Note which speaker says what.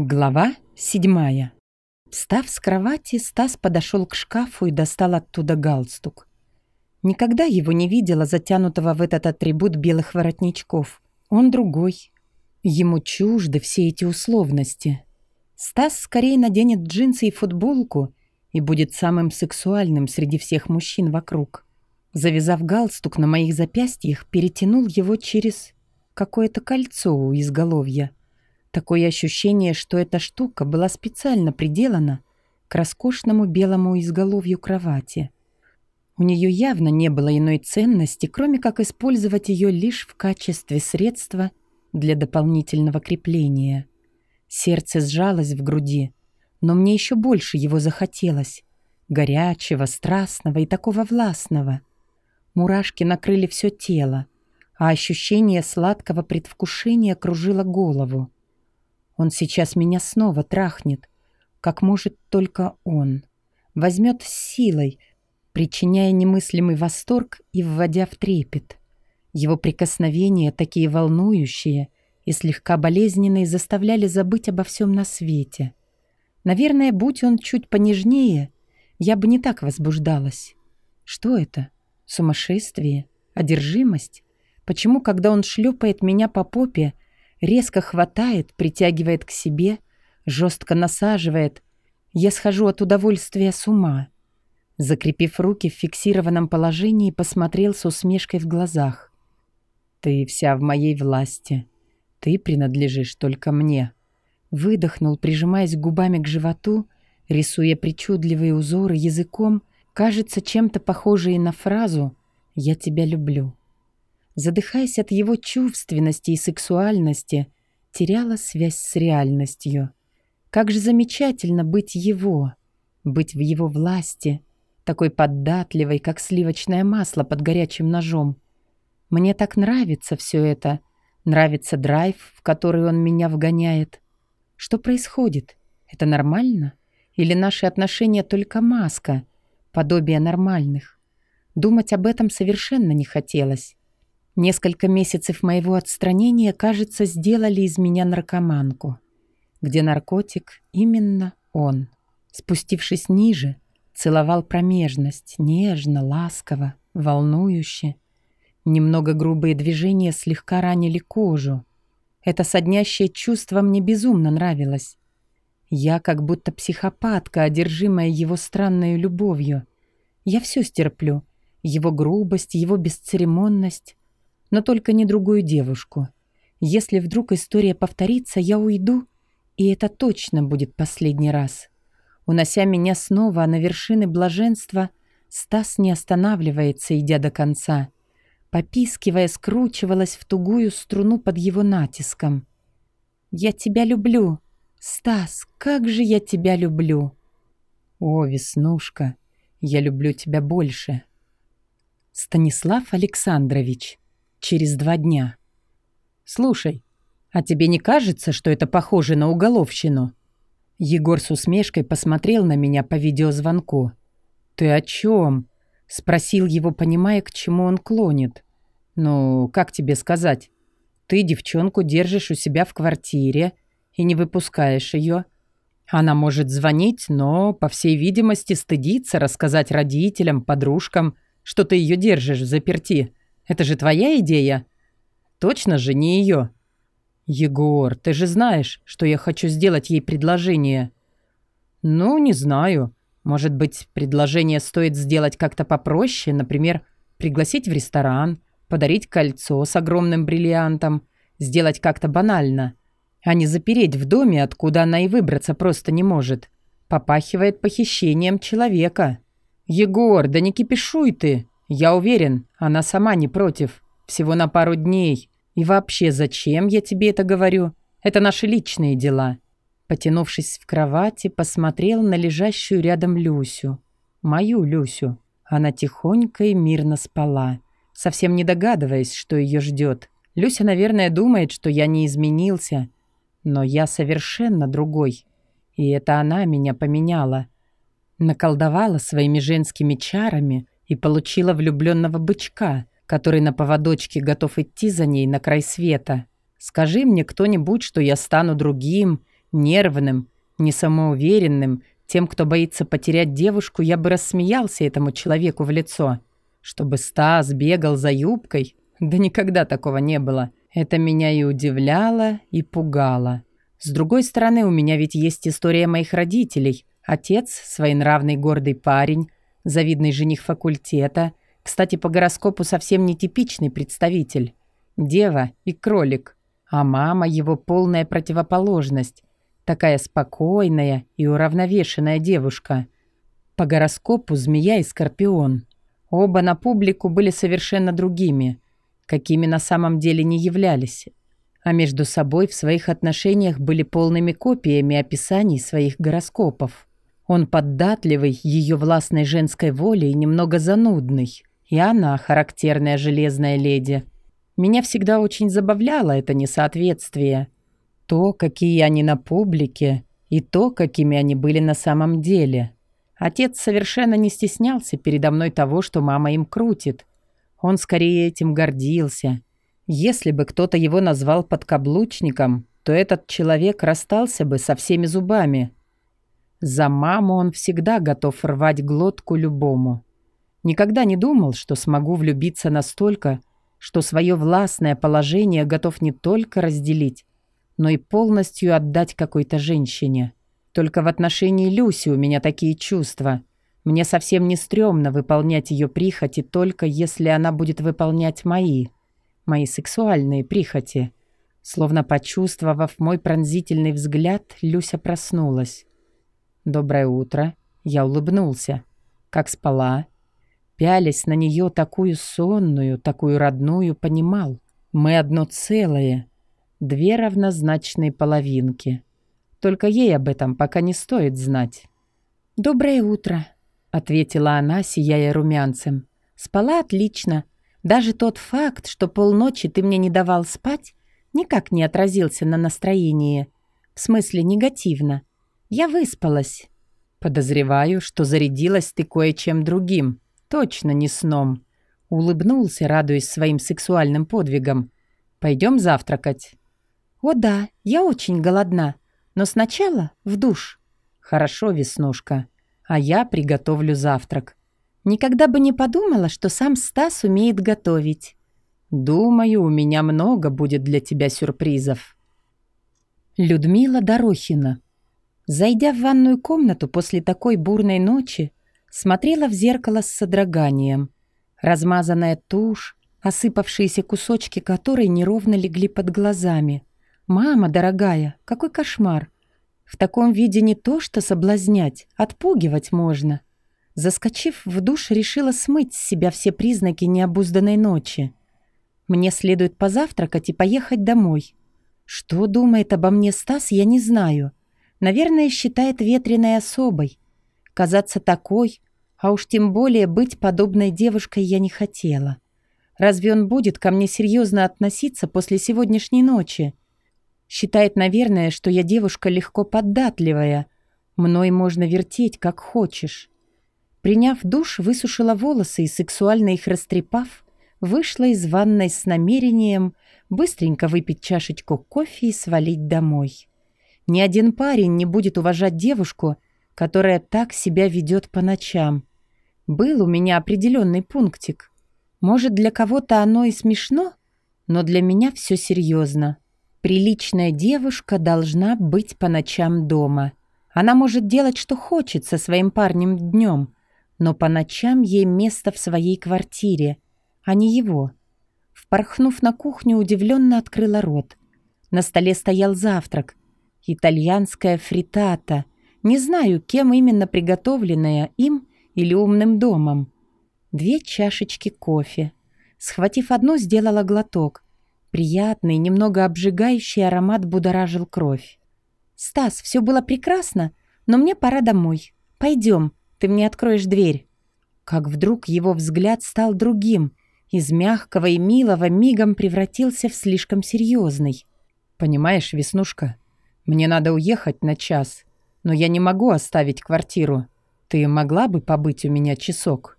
Speaker 1: Глава седьмая. Встав с кровати, Стас подошел к шкафу и достал оттуда галстук. Никогда его не видела затянутого в этот атрибут белых воротничков. Он другой. Ему чужды все эти условности. Стас скорее наденет джинсы и футболку и будет самым сексуальным среди всех мужчин вокруг. Завязав галстук на моих запястьях, перетянул его через какое-то кольцо у изголовья — Такое ощущение, что эта штука была специально приделана к роскошному белому изголовью кровати. У нее явно не было иной ценности, кроме как использовать ее лишь в качестве средства для дополнительного крепления. Сердце сжалось в груди, но мне еще больше его захотелось. Горячего, страстного и такого властного. Мурашки накрыли все тело, а ощущение сладкого предвкушения кружило голову. Он сейчас меня снова трахнет, как может только он. Возьмет силой, причиняя немыслимый восторг и вводя в трепет. Его прикосновения, такие волнующие и слегка болезненные, заставляли забыть обо всем на свете. Наверное, будь он чуть понежнее, я бы не так возбуждалась. Что это? Сумасшествие? Одержимость? Почему, когда он шлепает меня по попе, резко хватает, притягивает к себе, жестко насаживает. Я схожу от удовольствия с ума. Закрепив руки в фиксированном положении, посмотрел с усмешкой в глазах. «Ты вся в моей власти. Ты принадлежишь только мне». Выдохнул, прижимаясь губами к животу, рисуя причудливые узоры языком, кажется чем-то похожие на фразу «Я тебя люблю» задыхаясь от его чувственности и сексуальности, теряла связь с реальностью. Как же замечательно быть его, быть в его власти, такой податливой, как сливочное масло под горячим ножом. Мне так нравится все это, нравится драйв, в который он меня вгоняет. Что происходит? Это нормально? Или наши отношения только маска, подобие нормальных? Думать об этом совершенно не хотелось. Несколько месяцев моего отстранения, кажется, сделали из меня наркоманку. Где наркотик, именно он. Спустившись ниже, целовал промежность, нежно, ласково, волнующе. Немного грубые движения слегка ранили кожу. Это соднящее чувство мне безумно нравилось. Я как будто психопатка, одержимая его странной любовью. Я все стерплю. Его грубость, его бесцеремонность но только не другую девушку. Если вдруг история повторится, я уйду, и это точно будет последний раз. Унося меня снова на вершины блаженства, Стас не останавливается, идя до конца. Попискивая, скручивалась в тугую струну под его натиском. «Я тебя люблю! Стас, как же я тебя люблю!» «О, Веснушка, я люблю тебя больше!» Станислав Александрович через два дня. «Слушай, а тебе не кажется, что это похоже на уголовщину?» Егор с усмешкой посмотрел на меня по видеозвонку. «Ты о чем?» — спросил его, понимая, к чему он клонит. «Ну, как тебе сказать? Ты девчонку держишь у себя в квартире и не выпускаешь ее. Она может звонить, но, по всей видимости, стыдиться рассказать родителям, подружкам, что ты ее держишь в заперти. Это же твоя идея? Точно же не ее. Егор, ты же знаешь, что я хочу сделать ей предложение. Ну, не знаю. Может быть, предложение стоит сделать как-то попроще, например, пригласить в ресторан, подарить кольцо с огромным бриллиантом, сделать как-то банально, а не запереть в доме, откуда она и выбраться просто не может. Попахивает похищением человека. Егор, да не кипишуй ты. Я уверен, она сама не против. Всего на пару дней. И вообще, зачем я тебе это говорю? Это наши личные дела». Потянувшись в кровати, посмотрел на лежащую рядом Люсю. Мою Люсю. Она тихонько и мирно спала, совсем не догадываясь, что ее ждет. Люся, наверное, думает, что я не изменился. Но я совершенно другой. И это она меня поменяла. Наколдовала своими женскими чарами — и получила влюбленного бычка, который на поводочке готов идти за ней на край света. Скажи мне кто-нибудь, что я стану другим нервным, несамоуверенным, тем, кто боится потерять девушку, я бы рассмеялся этому человеку в лицо. Чтобы Стас бегал за юбкой? Да никогда такого не было. Это меня и удивляло, и пугало. С другой стороны, у меня ведь есть история моих родителей. Отец – своенравный гордый парень, завидный жених факультета. Кстати, по гороскопу совсем нетипичный представитель. Дева и кролик. А мама – его полная противоположность. Такая спокойная и уравновешенная девушка. По гороскопу змея и скорпион. Оба на публику были совершенно другими, какими на самом деле не являлись. А между собой в своих отношениях были полными копиями описаний своих гороскопов. Он поддатливый, ее властной женской волей немного занудный. И она характерная железная леди. Меня всегда очень забавляло это несоответствие – то, какие они на публике, и то, какими они были на самом деле. Отец совершенно не стеснялся передо мной того, что мама им крутит. Он скорее этим гордился. Если бы кто-то его назвал подкаблучником, то этот человек расстался бы со всеми зубами. За маму он всегда готов рвать глотку любому. Никогда не думал, что смогу влюбиться настолько, что свое властное положение готов не только разделить, но и полностью отдать какой-то женщине. Только в отношении Люси у меня такие чувства. Мне совсем не стрёмно выполнять ее прихоти, только если она будет выполнять мои. Мои сексуальные прихоти. Словно почувствовав мой пронзительный взгляд, Люся проснулась. «Доброе утро». Я улыбнулся. Как спала. Пялясь на нее такую сонную, такую родную, понимал. Мы одно целое. Две равнозначные половинки. Только ей об этом пока не стоит знать. «Доброе утро», — ответила она, сияя румянцем. «Спала отлично. Даже тот факт, что полночи ты мне не давал спать, никак не отразился на настроении. В смысле, негативно. Я выспалась. Подозреваю, что зарядилась ты кое-чем другим. Точно не сном». Улыбнулся, радуясь своим сексуальным подвигам. «Пойдем завтракать». «О да, я очень голодна, но сначала в душ». «Хорошо, Веснушка, а я приготовлю завтрак». «Никогда бы не подумала, что сам Стас умеет готовить». «Думаю, у меня много будет для тебя сюрпризов». Людмила Дорохина. Зайдя в ванную комнату после такой бурной ночи, смотрела в зеркало с содроганием. Размазанная тушь, осыпавшиеся кусочки которой неровно легли под глазами. «Мама, дорогая, какой кошмар! В таком виде не то что соблазнять, отпугивать можно». Заскочив в душ, решила смыть с себя все признаки необузданной ночи. Мне следует позавтракать и поехать домой. Что думает обо мне Стас, я не знаю. Наверное, считает ветреной особой. Казаться такой, а уж тем более быть подобной девушкой я не хотела. Разве он будет ко мне серьезно относиться после сегодняшней ночи? Считает, наверное, что я девушка легко податливая. Мной можно вертеть, как хочешь. Приняв душ, высушила волосы и, сексуально их растрепав, вышла из ванной с намерением быстренько выпить чашечку кофе и свалить домой. Ни один парень не будет уважать девушку, которая так себя ведет по ночам. Был у меня определенный пунктик. Может, для кого-то оно и смешно, но для меня все серьезно. Приличная девушка должна быть по ночам дома. Она может делать, что хочет со своим парнем днем, но по ночам ей место в своей квартире, а не его. Впорхнув на кухню, удивленно открыла рот. На столе стоял завтрак. Итальянская фритата. Не знаю, кем именно приготовленная, им или умным домом. Две чашечки кофе. Схватив одну, сделала глоток. Приятный, немного обжигающий аромат будоражил кровь. «Стас, все было прекрасно, но мне пора домой. Пойдем, ты мне откроешь дверь». Как вдруг его взгляд стал другим, из мягкого и милого мигом превратился в слишком серьезный. «Понимаешь, Веснушка, мне надо уехать на час, но я не могу оставить квартиру. Ты могла бы побыть у меня часок?»